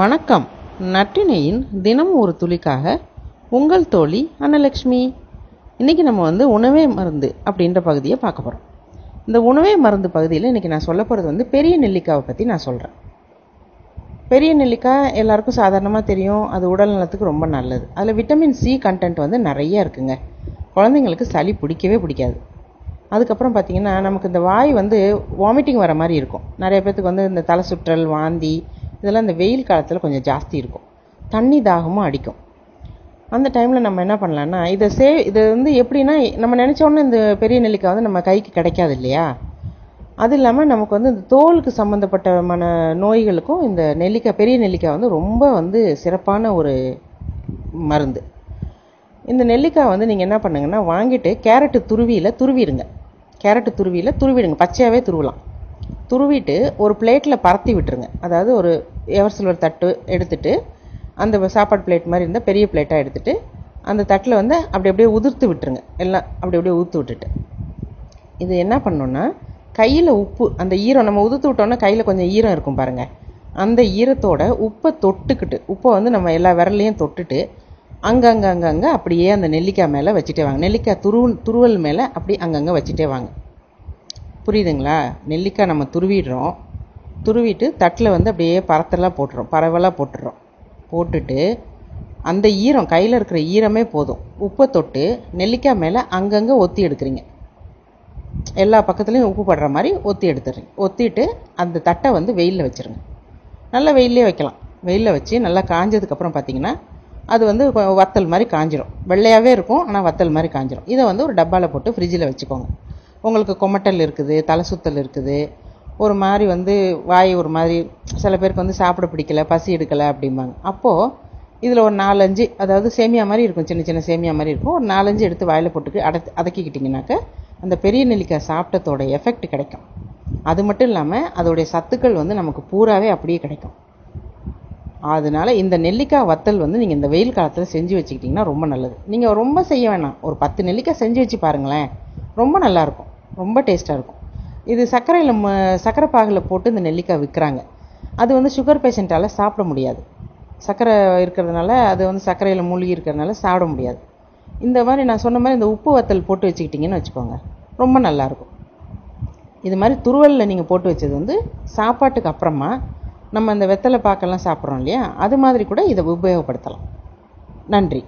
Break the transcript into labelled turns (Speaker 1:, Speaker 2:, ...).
Speaker 1: வணக்கம். நட்டினையின் தினம் ஒரு துளிக்காக உங்கள் தோழி அன்னலக்ஷ்மி. இன்றைக்கி நம்ம வந்து உணவே மருந்து அப்படின்ற பகுதியை பார்க்க போகிறோம் இந்த உணவே மருந்து பகுதியில் இன்றைக்கி நான் சொல்ல போகிறது வந்து பெரிய நெல்லிக்காவை பற்றி நான் சொல்கிறேன் பெரிய நெல்லிக்காய் எல்லாருக்கும் சாதாரணமாக தெரியும். அது உடல் நலத்துக்கு ரொம்ப நல்லது. அதில் விட்டமின் சி கண்டென்ட் வந்து நிறைய இருக்குங்க. குழந்தைங்களுக்கு சளி பிடிக்கவே பிடிக்காது. அதுக்கப்புறம் பார்த்திங்கன்னா நமக்கு இந்த வாய் வந்து வாமிட்டிங் வர மாதிரி இருக்கும். நிறைய பேர்த்துக்கு வந்து இந்த தலை சுற்றல் வாந்தி இதெல்லாம் இந்த வெயில் காலத்தில் கொஞ்சம் ஜாஸ்தி இருக்கும். தண்ணி தாகமும் அடிக்கும். அந்த டைமில் நம்ம என்ன பண்ணலான்னா இதை சே இதை வந்து எப்படின்னா நம்ம நினச்சோன்னே இந்த பெரிய நெல்லிக்காய் வந்து நம்ம கைக்கு கிடைக்காது இல்லையா? அது இல்லாமல் நமக்கு வந்து இந்த தோலுக்கு சம்மந்தப்பட்டமான நோய்களுக்கும் இந்த நெல்லிக்காய் பெரிய நெல்லிக்காய் வந்து ரொம்ப வந்து சிறப்பான ஒரு மருந்து. இந்த நெல்லிக்காய் வந்து நீங்கள் என்ன பண்ணுங்கன்னா வாங்கிட்டு கேரட்டு துருவியில் துருவிடுங்க. கேரட்டு துருவியில் துருவிடுங்க. பச்சையாகவே துருவலாம். துருவிட்டு ஒரு பிளேட்டில் பரத்தி விட்டுருங்க. அதாவது ஒரு எவர் சில்வர் தட்டு எடுத்துட்டு அந்த சாப்பாடு பிளேட் மாதிரி இருந்தால் பெரிய பிளேட்டாக எடுத்துகிட்டு அந்த தட்டில் வந்து அப்படி அப்படியே உதிர்த்து விட்டுருங்க. எல்லாம் அப்படி அப்படியே ஊற்று விட்டுட்டு. இது என்ன பண்ணோன்னா கையில் உப்பு அந்த ஈரம் நம்ம உதுத்து விட்டோன்னா கையில் கொஞ்சம் ஈரம் இருக்கும் பாருங்கள் அந்த ஈரத்தோட உப்பை தொட்டுக்கிட்டு உப்பை வந்து நம்ம எல்லா விரல்லையும் தொட்டுட்டு அங்கங்கே அங்கங்கே அப்படியே அந்த நெல்லிக்காய் மேலே வச்சுட்டே வாங்க. நெல்லிக்காய் துருவல் துருவல் மேலே அப்படி அங்கங்கே வச்சுட்டே வாங்க. புரியுதுங்களா? நெல்லிக்காய் நம்ம துருவிடுறோம். துருவிட்டு தட்டில் வந்து அப்படியே பரத்தெல்லாம் போட்டுறோம் பரவலாக போட்டுறோம் போட்டுட்டு அந்த ஈரம் கையில் இருக்கிற ஈரமே போதும். உப்பை தொட்டு நெல்லிக்காய் மேலே அங்கங்கே ஒத்தி எடுக்கிறீங்க. எல்லா பக்கத்துலேயும் உப்பு படுற மாதிரி ஒத்தி எடுத்துடுறீங்க. ஒத்திட்டு அந்த தட்டை வந்து வெயிலில் வச்சுருங்க. நல்லா வெயிலே வைக்கலாம். வெயிலில் வச்சு நல்லா காஞ்சதுக்கப்புறம் பார்த்தீங்கன்னா அது வந்து வத்தல் மாதிரி காஞ்சிரும். வெள்ளையாகவே இருக்கும் ஆனால் வத்தல் மாதிரி காஞ்சிரும். இதை வந்து ஒரு டப்பாவில் போட்டு ஃப்ரிட்ஜில் வச்சுக்கோங்க. உங்களுக்கு கொமட்டல் இருக்குது தலை சுத்தல் இருக்குது ஒரு மாதிரி வந்து வாய் ஒரு மாதிரி சில பேருக்கு வந்து சாப்பிட பிடிக்கல பசி எடுக்கலை அப்படிம்பாங்க. அப்போது இதில் ஒரு நாலஞ்சு அதாவது சேமியா மாதிரி இருக்கும் சின்ன சின்ன சேமியா மாதிரி இருக்கும். ஒரு நாலஞ்சு எடுத்து வாயில் போட்டுக்கு அடத்து அதக்கிக்கிட்டிங்கனாக்க அந்த பெரிய நெல்லிக்காய் சாப்பிட்டதோட எஃபெக்ட் கிடைக்கும். அது மட்டும் இல்லாமல் அதோடைய சத்துக்கள் வந்து நமக்கு பூராவே அப்படியே கிடைக்கும். அதனால இந்த நெல்லிக்காய் வத்தல் வந்து நீங்கள் இந்த வெயில் காலத்தில் செஞ்சு வச்சுக்கிட்டிங்கன்னா ரொம்ப நல்லது. நீங்கள் ரொம்ப செய்ய வேணாம். ஒரு பத்து நெல்லிக்காய் செஞ்சு வச்சு பாருங்களேன். ரொம்ப நல்லாயிருக்கும் ரொம்ப டேஸ்ட்டாக இருக்கும். இது சர்க்கரையில் ம சர்க்கரை பாகில் போட்டு இந்த நெல்லிக்காய் விற்கிறாங்க அது வந்து சுகர் பேஷண்ட்டால் சாப்பிட முடியாது. சர்க்கரை இருக்கிறதுனால அது வந்து சர்க்கரையில் மூழ்கி இருக்கிறதுனால சாப்பிட முடியாது. இந்த மாதிரி நான் சொன்ன மாதிரி இந்த உப்பு வத்தல் போட்டு வச்சுக்கிட்டிங்கன்னு வச்சுக்கோங்க. ரொம்ப நல்லாயிருக்கும் இது மாதிரி துருவலில் நீங்கள் போட்டு வச்சது வந்து சாப்பாட்டுக்கு அப்புறமா நம்ம அந்த வெத்தலை பாக்கெல்லாம் சாப்பிட்றோம் இல்லையா? அது மாதிரி கூட இதை உபயோகப்படுத்தலாம். நன்றி.